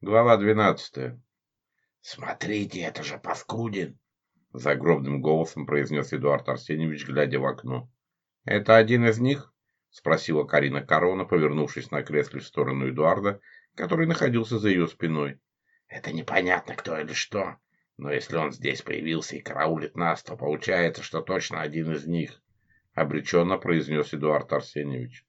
Глава двенадцатая. «Смотрите, это же Паскудин!» — загробным голосом произнес Эдуард Арсеньевич, глядя в окно. «Это один из них?» — спросила Карина Корона, повернувшись на кресле в сторону Эдуарда, который находился за ее спиной. «Это непонятно, кто или что, но если он здесь появился и караулит нас, то получается, что точно один из них», — обреченно произнес Эдуард Арсеньевич.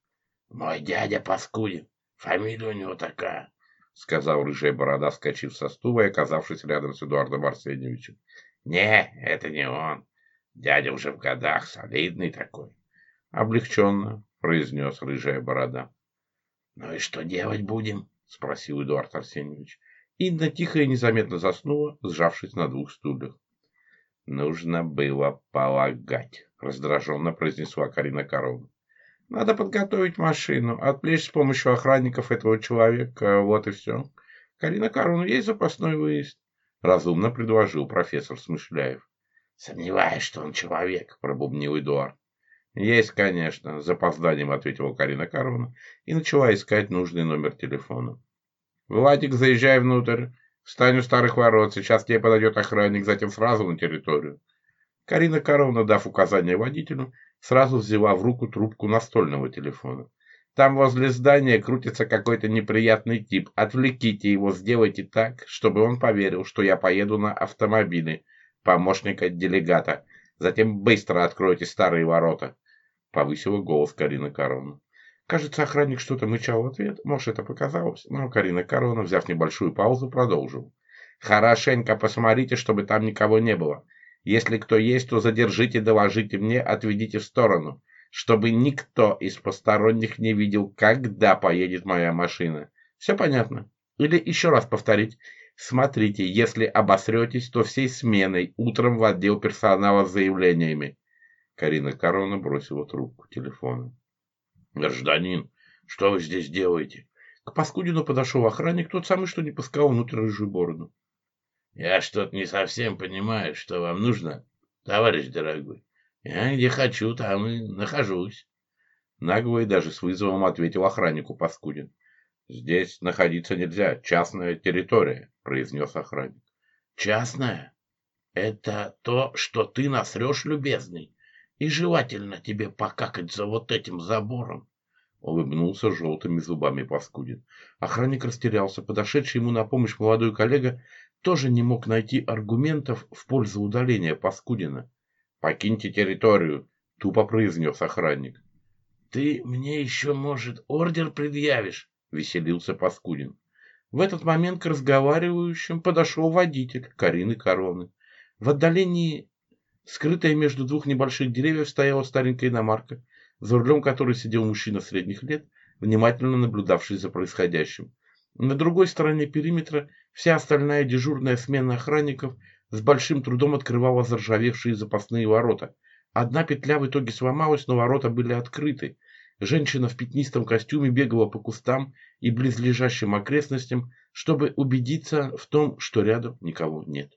«Мой дядя Паскудин, фамилия у него такая» сказал рыжая борода, скачив со стула и оказавшись рядом с Эдуардом Арсеньевичем. «Не, это не он. Дядя уже в годах, солидный такой». Облегченно произнес рыжая борода. «Ну и что делать будем?» спросил Эдуард Арсеньевич. Инна тихо и незаметно заснула, сжавшись на двух стульях. «Нужно было полагать», — раздраженно произнесла Карина Коровна. Надо подготовить машину, отвлечь с помощью охранников этого человека, вот и все. Карина Карун, есть запасной выезд? Разумно предложил профессор Смышляев. Сомневаюсь, что он человек, пробубнил Эдуард. Есть, конечно, с запозданием ответила Карина Карвана и начала искать нужный номер телефона. Владик, заезжай внутрь, встань у старых ворот, сейчас тебе подойдет охранник, затем сразу на территорию. Карина Карвана, дав указание водителю, сразу взяла в руку трубку настольного телефона. Там возле здания крутится какой-то неприятный тип. Отвлеките его, сделайте так, чтобы он поверил, что я поеду на автомобиле помощника делегата. Затем быстро откройте старые ворота. Повысила голос Карина Корона. Кажется, охранник что-то мычал в ответ. Может, это показалось, но Карина Корона, взяв небольшую паузу, продолжил. «Хорошенько посмотрите, чтобы там никого не было. Если кто есть, то задержите, доложите мне, отведите в сторону, чтобы никто из посторонних не видел, когда поедет моя машина. Все понятно? Или еще раз повторить. Смотрите, если обосретесь, то всей сменой утром в отдел персонала с заявлениями. Карина Корона бросила трубку телефона. Гражданин, что вы здесь делаете? К Паскудину подошел охранник, тот самый, что не пускал внутрь рыжую бороду. Я что-то не совсем понимаю, что вам нужно, товарищ дорогой. Я где хочу, там и нахожусь. Нагло даже с вызовом ответил охраннику Паскудин. «Здесь находиться нельзя, частная территория», — произнес охранник. «Частная? Это то, что ты насрешь, любезный, и желательно тебе покакать за вот этим забором», — улыбнулся желтыми зубами Паскудин. Охранник растерялся. Подошедший ему на помощь молодой коллега тоже не мог найти аргументов в пользу удаления Паскудина. «Покиньте территорию», — тупо произнес охранник. «Ты мне еще, может, ордер предъявишь?» — веселился Паскудин. В этот момент к разговаривающим подошел водитель Карины Короны. В отдалении, скрытая между двух небольших деревьев, стояла старенькая иномарка, за рулем которой сидел мужчина средних лет, внимательно наблюдавший за происходящим. На другой стороне периметра вся остальная дежурная смена охранников с большим трудом открывала заржавевшие запасные ворота. Одна петля в итоге сломалась, но ворота были открыты. Женщина в пятнистом костюме бегала по кустам и близлежащим окрестностям, чтобы убедиться в том, что рядом никого нет.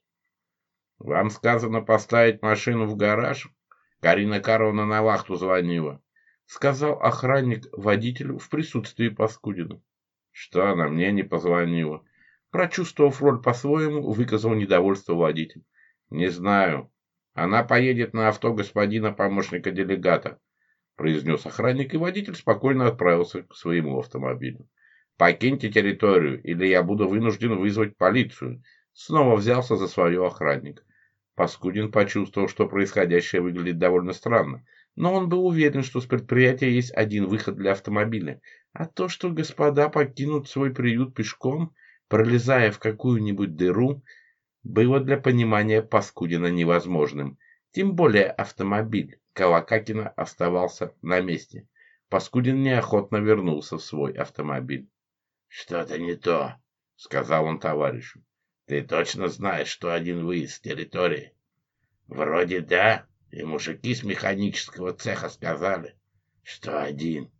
«Вам сказано поставить машину в гараж?» Карина Карловна на вахту звонила, сказал охранник водителю в присутствии Паскудина что она мне не позвонила. Прочувствовав роль по-своему, выказал недовольство водитель. Не знаю. Она поедет на авто господина помощника делегата, произнес охранник, и водитель спокойно отправился к своему автомобилю. «Покиньте территорию, или я буду вынужден вызвать полицию», снова взялся за свое охранник. Паскудин почувствовал, что происходящее выглядит довольно странно, но он был уверен, что с предприятия есть один выход для автомобиля. А то, что господа покинут свой приют пешком, пролезая в какую-нибудь дыру, было для понимания Паскудина невозможным. Тем более автомобиль Калакакина оставался на месте. Паскудин неохотно вернулся в свой автомобиль. «Что-то не то», — сказал он товарищу. «Ты точно знаешь, что один выезд с территории?» «Вроде да», и мужики с механического цеха сказали, что один.